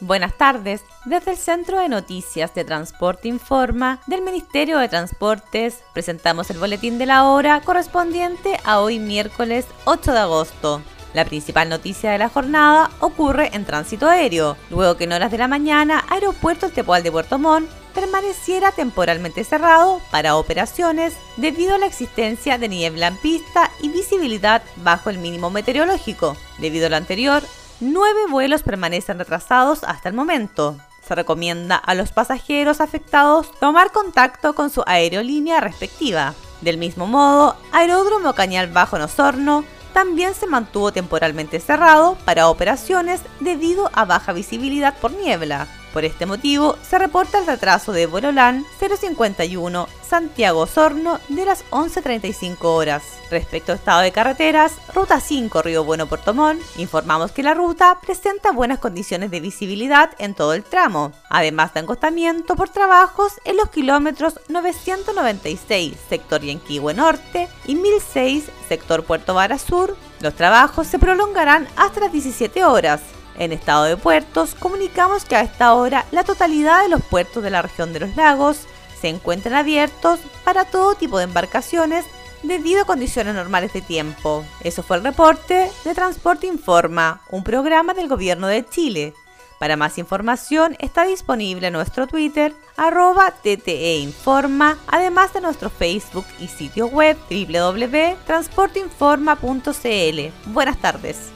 Buenas tardes. Desde el Centro de Noticias de Transporte Informa del Ministerio de Transportes presentamos el boletín de la hora correspondiente a hoy miércoles 8 de agosto. La principal noticia de la jornada ocurre en tránsito aéreo, luego que en horas de la mañana Aeropuerto El Tepual de Puerto Montt permaneciera temporalmente cerrado para operaciones debido a la existencia de niebla en pista y visibilidad bajo el mínimo meteorológico. Debido a lo anterior, nueve vuelos permanecen retrasados hasta el momento. Se recomienda a los pasajeros afectados tomar contacto con su aerolínea respectiva. Del mismo modo, Aeródromo Cañal Bajo en Osorno también se mantuvo temporalmente cerrado para operaciones debido a baja visibilidad por niebla. Por este motivo, se reporta el retraso de vuelo LAN 051 Santiago Sorno de las 11.35 horas. Respecto al estado de carreteras, Ruta 5 Río Bueno Puerto Montt, informamos que la ruta presenta buenas condiciones de visibilidad en todo el tramo, además de encostamiento por trabajos en los kilómetros 996 sector Yanquihue Norte y 1006 sector Puerto Vara Sur. Los trabajos se prolongarán hasta las 17 horas, en estado de puertos, comunicamos que a esta hora la totalidad de los puertos de la región de los lagos se encuentran abiertos para todo tipo de embarcaciones debido a condiciones normales de tiempo. Eso fue el reporte de Transporte Informa, un programa del Gobierno de Chile. Para más información está disponible en nuestro Twitter, arroba TTEinforma, además de nuestro Facebook y sitio web www.transporteinforma.cl. Buenas tardes.